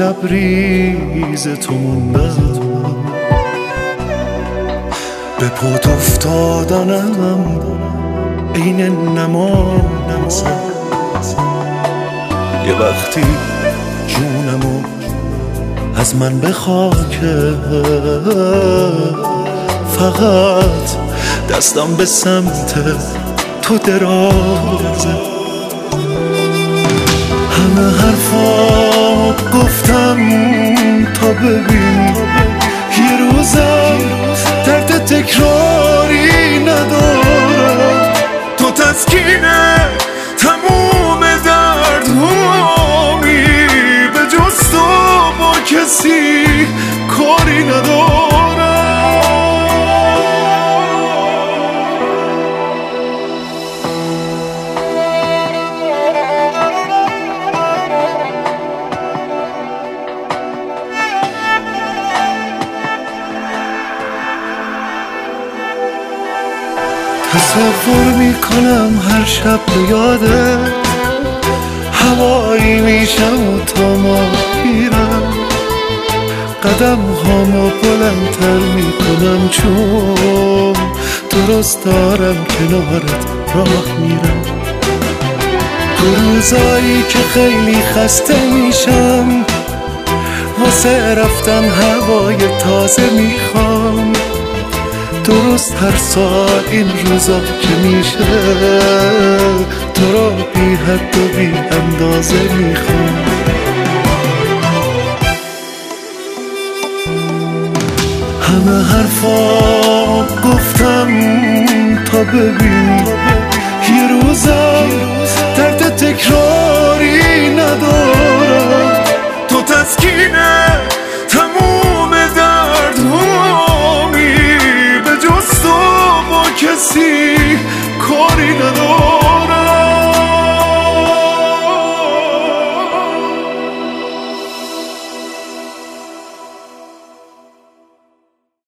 لبریز تو موندم. به پود افتادنم. عین نماز یه وقتی جونمو از من بخواکه فقط دستم به سمت تو درازه تکراری ندارم تو تسکینه تموم درد همی به جز تو با کسی کاری تصور می‌کنم هر شب به یاده هوایی میشم و تا ما میرم قدم هامو بلندتر می‌کنم چون درست دارم کنارت راه میرم. تو روزایی که خیلی خسته میشم واسه رفتن هوای تازه می‌خوام. درست هر سال این روزا که میشه تو را بی حد و بی اندازه می‌خوام. همه حرفا گفتم تا ببین یه روزم تکراری ندارم. تو تسکینم